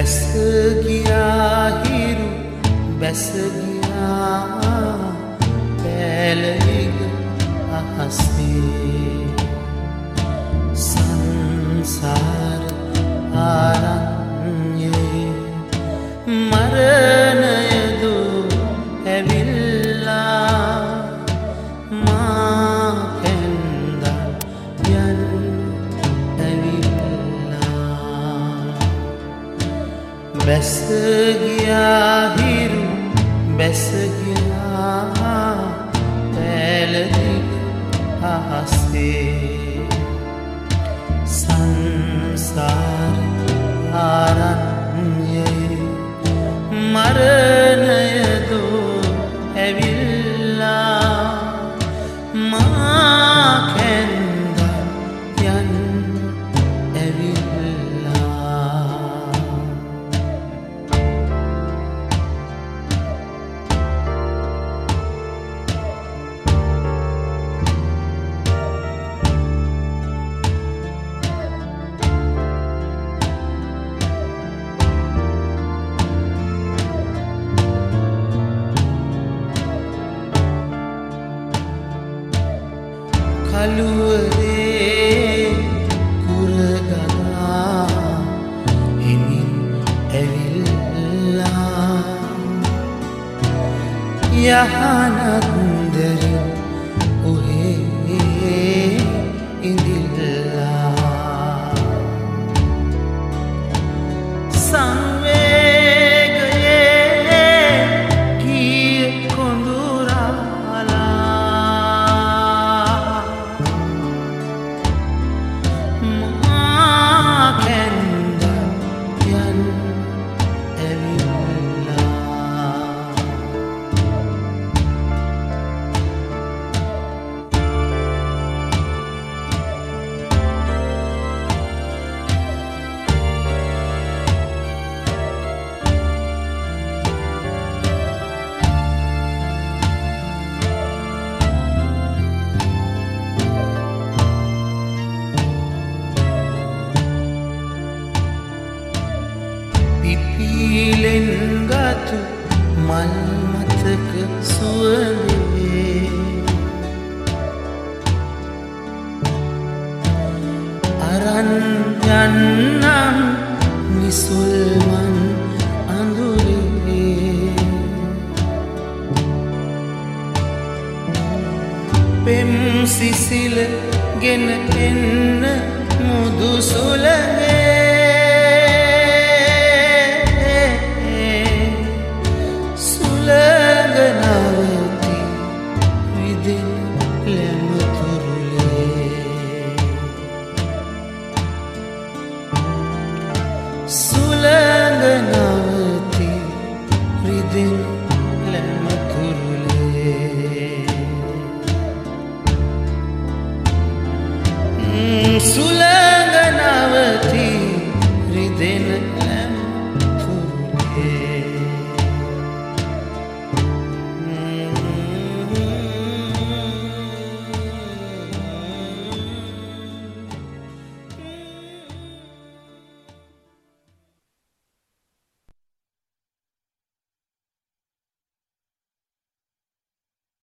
බැසගියාහිරු බැසගියා පැලහිග අහස්සේ සංසාර ආරන්නේ මරණයදු බැසගියාහිරු බැසගියා කළුවරේ කුරගලා හිමින් ඇවිල්ලා යහනත්දරින් ඔහේ ඉඳිල්ලා. සංවේගයේ පිපීලෙන්ගතු මල්මතක සුවනේ අරන් යන්නම් නිසුල්මන් අඳුරේ පෙම් සිසිල ගෙන එන්න මුදුසුලගේ සුලගනවති විදින ලැමතුරුලේ සුලගනවති රිදින්